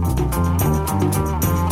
Música